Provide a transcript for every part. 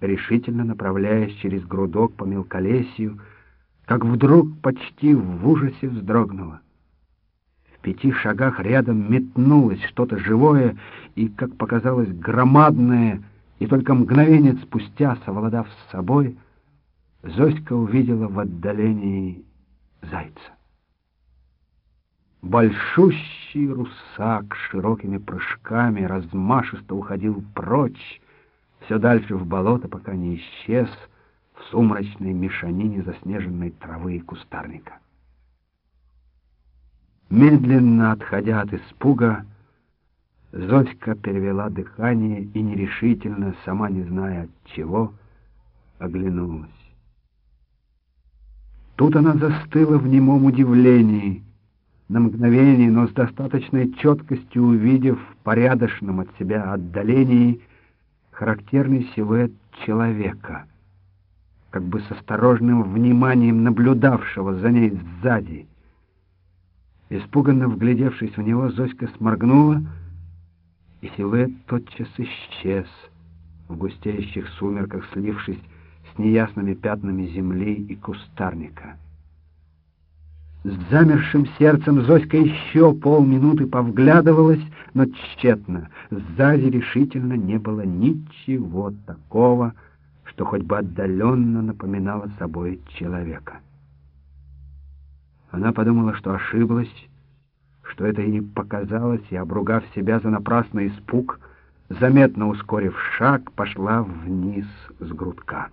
решительно направляясь через грудок по мелколесью, как вдруг почти в ужасе вздрогнула. В пяти шагах рядом метнулось что-то живое и, как показалось, громадное, и только мгновение спустя, совладав с собой, Зоська увидела в отдалении зайца. Большущий русак широкими прыжками размашисто уходил прочь, все дальше в болото, пока не исчез в сумрачной мешанине заснеженной травы и кустарника. Медленно отходя от испуга, Зоська перевела дыхание и нерешительно, сама не зная от чего, оглянулась. Тут она застыла в немом удивлении — на мгновение, но с достаточной четкостью увидев в порядочном от себя отдалении характерный силуэт человека, как бы с осторожным вниманием наблюдавшего за ней сзади. Испуганно вглядевшись в него, Зоська сморгнула, и силуэт тотчас исчез в густеющих сумерках, слившись с неясными пятнами земли и кустарника. С замершим сердцем Зоська еще полминуты повглядывалась, но тщетно. Сзади решительно не было ничего такого, что хоть бы отдаленно напоминало собой человека. Она подумала, что ошиблась, что это ей показалось, и, обругав себя за напрасный испуг, заметно ускорив шаг, пошла вниз с грудка.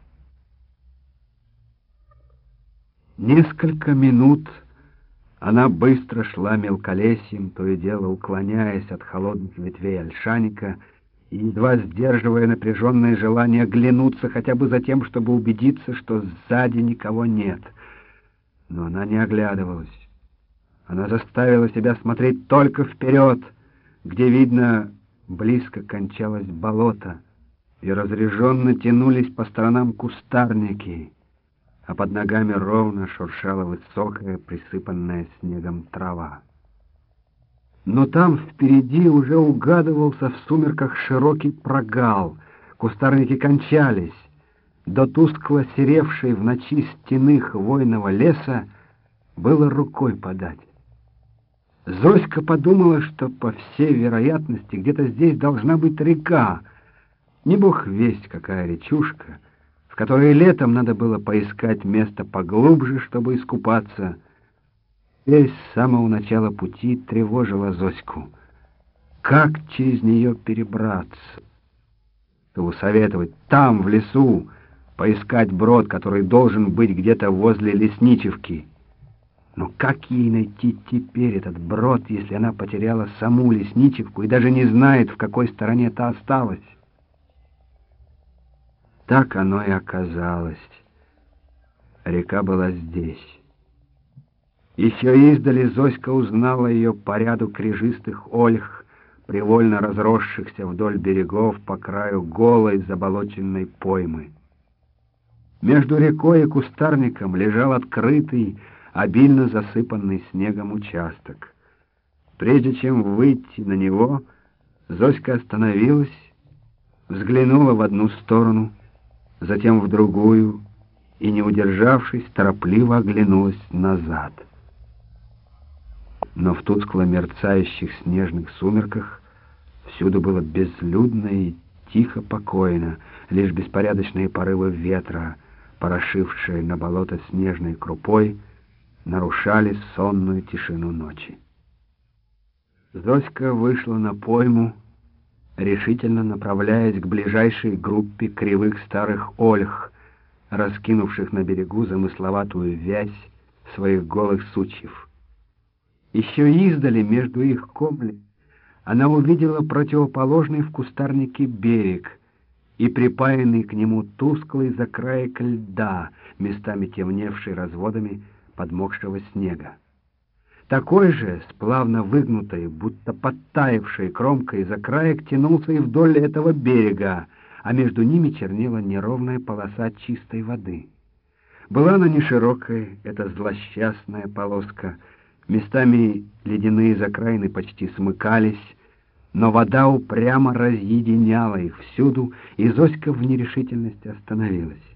Несколько минут она быстро шла мелколесьем, то и дело уклоняясь от холодных ветвей ольшаника и едва сдерживая напряженное желание глянуться хотя бы за тем, чтобы убедиться, что сзади никого нет. Но она не оглядывалась. Она заставила себя смотреть только вперед, где, видно, близко кончалось болото, и разреженно тянулись по сторонам кустарники — а под ногами ровно шуршала высокая, присыпанная снегом трава. Но там впереди уже угадывался в сумерках широкий прогал, кустарники кончались, до тускло серевшей в ночи стены хвойного леса было рукой подать. Зоська подумала, что, по всей вероятности, где-то здесь должна быть река, не бог весть какая речушка — в которой летом надо было поискать место поглубже, чтобы искупаться. Здесь с самого начала пути тревожила Зоську. Как через нее перебраться? Чтобы советовать там, в лесу, поискать брод, который должен быть где-то возле Лесничевки. Но как ей найти теперь этот брод, если она потеряла саму Лесничевку и даже не знает, в какой стороне та осталась? Так оно и оказалось. Река была здесь. Еще издали Зоська узнала ее по ряду крижистых ольх, привольно разросшихся вдоль берегов по краю голой заболоченной поймы. Между рекой и кустарником лежал открытый, обильно засыпанный снегом участок. Прежде чем выйти на него, Зоська остановилась, взглянула в одну сторону — затем в другую, и, не удержавшись, торопливо оглянулась назад. Но в тускло мерцающих снежных сумерках всюду было безлюдно и тихо покойно, лишь беспорядочные порывы ветра, порошившие на болото снежной крупой, нарушали сонную тишину ночи. Зоська вышла на пойму, решительно направляясь к ближайшей группе кривых старых ольх, раскинувших на берегу замысловатую вязь своих голых сучьев. Еще издали между их комли она увидела противоположный в кустарнике берег и припаянный к нему тусклый закраек льда, местами темневший разводами подмокшего снега. Такой же, с плавно выгнутой, будто подтаявшей кромкой за краек, тянулся и вдоль этого берега, а между ними чернела неровная полоса чистой воды. Была она не широкая, эта злосчастная полоска, местами ледяные закраины почти смыкались, но вода упрямо разъединяла их всюду, и Зоська в нерешительности остановилась.